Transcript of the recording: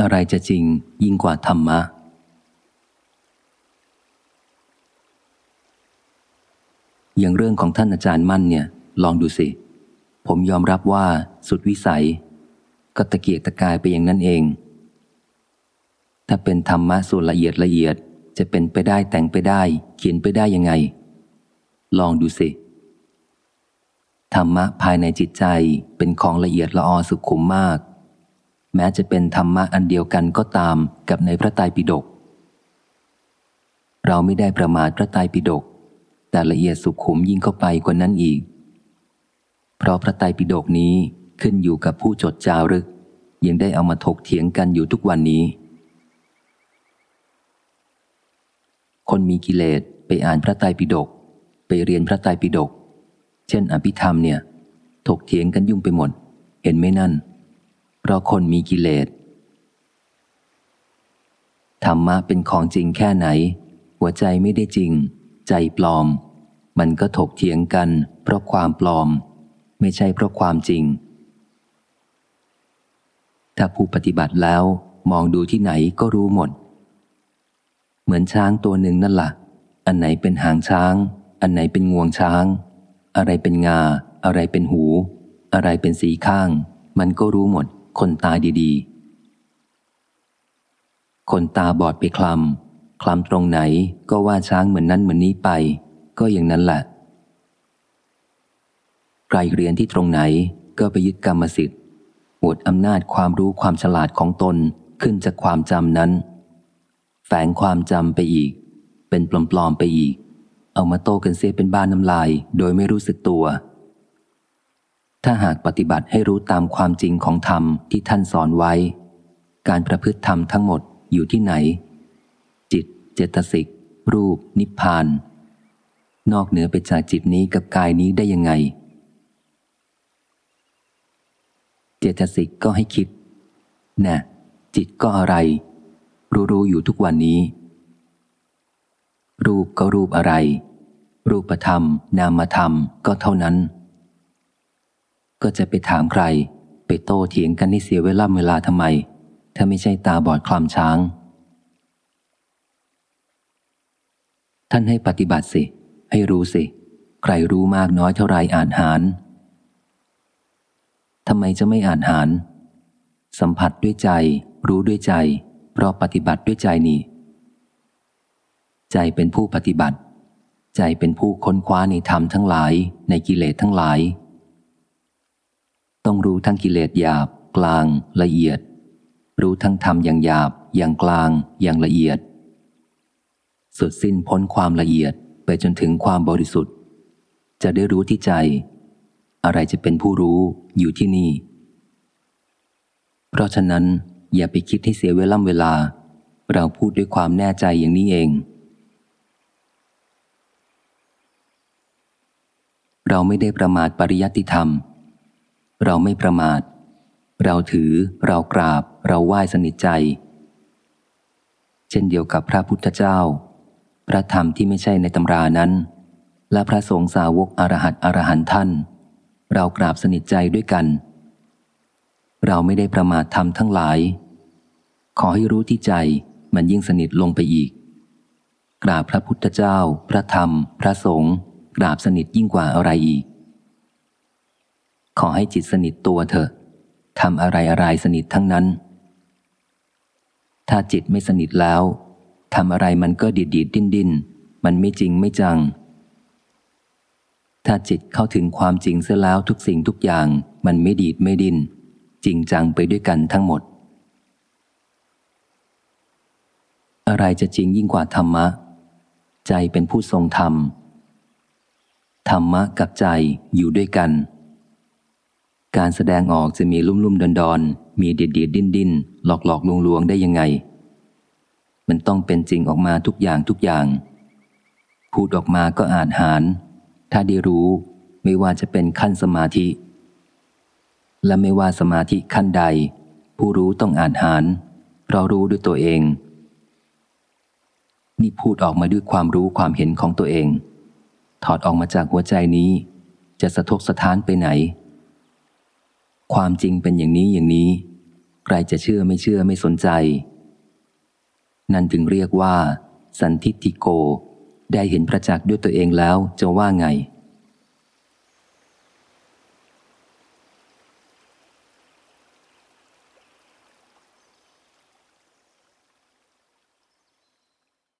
อะไรจะจริงยิ่งกว่าธรรมะ อย่างเรื่องของท่านอาจารย์มั่นเนี่ย ลองดูสิ ผมยอมรับว่าสุดวิสัย ก็ตะเกียกตะกายไปอย่างนั้นเอง ถ้าเป็นธรรมะส่วนละเอียดละเอียดจะเป็นไปได้แต่งไปได้ เขียนไปได้ยังไง ลองดูสิ ธรรมะภายในจิตใจเป็นของละเอียดละออสุขุมมาก แม้จะเป็นธรรมะอันเดียวกันก็ตามกับในพระไตรปิฎกเราไม่ได้ประมาทพระไตรปิฎกแต่ละเอียดสุขุมยิ่งเข้าไปกว่านั้นอีก เพราะพระไตรปิฎกนี้ขึ้นอยู่กับผู้จดจารึก ยังได้เอามาถกเถียงกันอยู่ทุกวันนี้ คนมีกิเลสไปอ่านพระไตรปิฎกไปเรียนพระไตรปิฎกเช่นอภิธรรมเนี่ย ถกเถียงกันยุ่งไปหมด เห็นไหมนั่น เพราะคนมีกิเลสธรรมะเป็นของจริงแค่ไหน หัวใจไม่ได้จริง ใจปลอม มันก็ถกเถียงกัน เพราะความปลอม ไม่ใช่เพราะความจริง ถ้าผู้ปฏิบัติแล้วมองดูที่ไหนก็รู้หมด เหมือนช้างตัวหนึ่งนั่นละ่ะ อันไหนเป็นหางช้าง อันไหนเป็นงวงช้าง อะไรเป็นงา อะไรเป็นหู อะไรเป็นสีข้าง มันก็รู้หมด คนตาดีๆ คนตาบอดไปคลำ คลำตรงไหนก็ว่าช้างเหมือนนั้นเหมือนนี้ไป ก็อย่างนั้นแหละใครเรียนที่ตรงไหนก็ไปยึดกรรมสิทธิ์หวดอำนาจความรู้ความฉลาดของตนขึ้นจากความจำนั้น แฝงความจำไปอีก เป็นปลอมๆไปอีก เอามาโตกันเสียเป็นบ้านน้ำลาย โดยไม่รู้สึกตัว ถ้าหากปฏิบัติให้รู้ตามความจริงของธรรมที่ท่านสอนไว้ การประพฤติธรรมทั้งหมดอยู่ที่ไหน จิต เจตสิก รูป นิพพาน นอกเหนือไปจากจิตนี้กับกายนี้ได้ยังไง เจตสิกก็ให้คิดน่จิตก็อะไร รู้รู้อยู่ทุกวันนี้ รูปก็รูปอะไร รูปธรรม นามธรรมก็เท่านั้น ก็จะไปถามใคร ไปโต้เถียงกันให้เสียเวลาเวลาทำไม ถ้าไม่ใช่ตาบอดคลำช้าง ท่านให้ปฏิบัติสิ ให้รู้สิ ใครรู้มากน้อยเท่าไรอ่านหารทำไมจะไม่อ่านหาร สัมผัสด้วยใจ รู้ด้วยใจ เพราะปฏิบัติด้วยใจนี้ใจเป็นผู้ปฏิบัติ ใจเป็นผู้ค้นคว้าในธรรมทั้งหลาย ในกิเลสทั้งหลาย ต้องรู้ทั้งกิเลสหยาบ กลางละเอียด รู้ทั้งธรรมอย่างหยาบ อย่างกลาง อย่างละเอียด สุดสิ้นพ้นความละเอียดไปจนถึงความบริสุทธิ์ จะได้รู้ที่ใจ อะไรจะเป็นผู้รู้อยู่ที่นี่ เพราะฉะนั้นอย่าไปคิดให้เสียเวล่ำเวลา เราพูดด้วยความแน่ใจอย่างนี้เอง เราไม่ได้ประมาทปริยัติธรรม เราไม่ประมาท เราถือ เรากราบ เราไหว้สนิทใจ เช่นเดียวกับพระพุทธเจ้า พระธรรมที่ไม่ใช่ในตำรานั้น และพระสงฆ์สาวกอรหัตอรหันท่าน เรากราบสนิทใจด้วยกัน เราไม่ได้ประมาทธรรมทั้งหลาย ขอให้รู้ที่ใจมันยิ่งสนิทลงไปอีก กราบพระพุทธเจ้า พระธรรม พระสงฆ์กราบสนิทยิ่งกว่าอะไรอีก ขอให้จิตสนิทตัวเถอะทำอะไรอะไรสนิททั้งนั้น ถ้าจิตไม่สนิทแล้วทำอะไรมันก็ดิดดิดดิ้นดิ้นมันไม่จริงไม่จัง ถ้าจิตเข้าถึงความจริงเสียแล้วทุกสิ่งทุกอย่างมันไม่ดีดไม่ดิน้นจริงจังไปด้วยกันทั้งหมด อะไรจะจริงยิ่งกว่าธรรมะ ใจเป็นผู้ทรงธรรม ธรรมะกับใจอยู่ด้วยกัน การแสดงออกจะมีลุ่มลุ่มดอนดอนมีเดียดเดียดดิ้นดิ้นหลอกหลอกลวงลวงได้ยังไง มันต้องเป็นจริงออกมาทุกอย่างทุกอย่าง พูดออกมาก็อานหาร ถ้าได้รู้ไม่ว่าจะเป็นขั้นสมาธิ และไม่ว่าสมาธิขั้นใด ผู้รู้ต้องอ่านหารเพราะรู้ด้วยตัวเอง นี่พูดออกมาด้วยความรู้ความเห็นของตัวเอง ถอดออกมาจากหัวใจนี้ จะสะทกสะท้านไปไหน ความจริงเป็นอย่างนี้อย่างนี้ ใครจะเชื่อไม่เชื่อไม่สนใจ นั่นถึงเรียกว่า สันทิติโก ได้เห็นประจักษ์ด้วยตัวเองแล้วจะว่าไง